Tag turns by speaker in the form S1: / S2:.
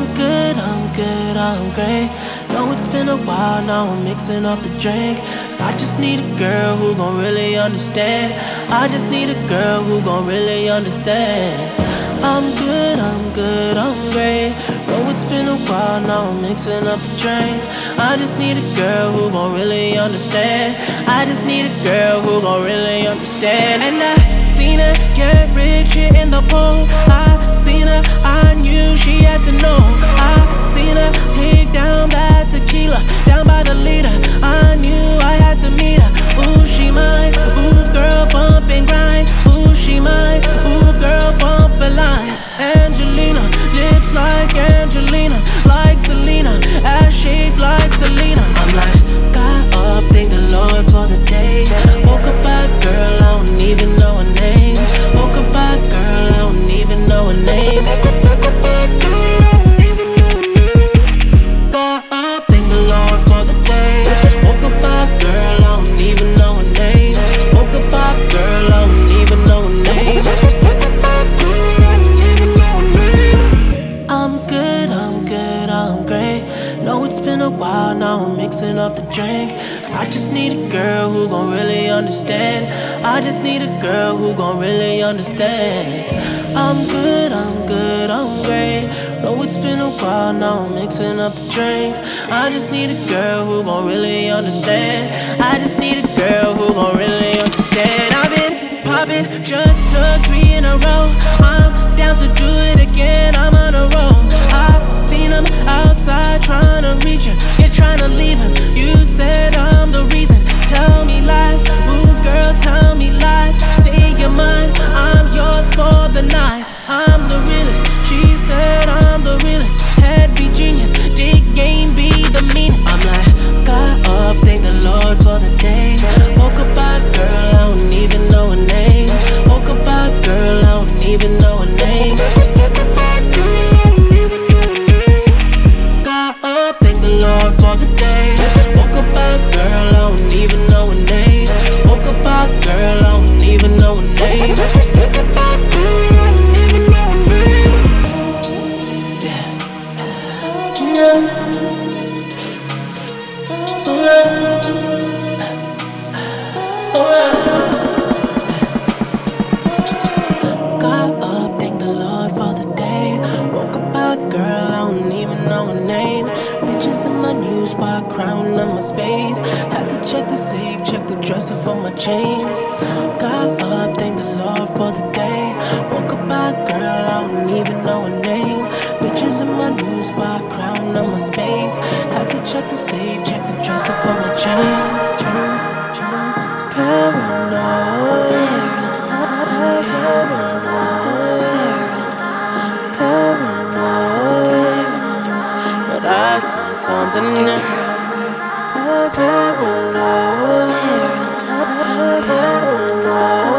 S1: I'm good, I'm good, I'm great. Know it's been a while, now I'm mixing up the drink. I just need a girl who gon' really understand. I just need a girl who gon' really understand. I'm good, I'm good, I'm great. Know it's been a while, now I'm mixing up the drink. I just need a girl who gon' really understand. I just need a girl who gon' really understand. And I seen her get rich in the pool. I seen her, I knew she had to know. I seen her take down mixing up the drink. I just need a girl who gon' really understand. I just need a girl who gon' really understand. I'm good, I'm good, I'm great. Know it's been a while, now I'm mixing up the drink. I just need a girl who gon' really understand. I just need a girl who gon' really understand. I've been popping, just took three in a row. Crown on my space. Had to check the safe, check the dresser for my chains. Spot, crown on my space. Had to check the safe, check the dresser for my chains. Turn, turn, paranoid. Paranoid, but I see something new. Paranoid, paranoid,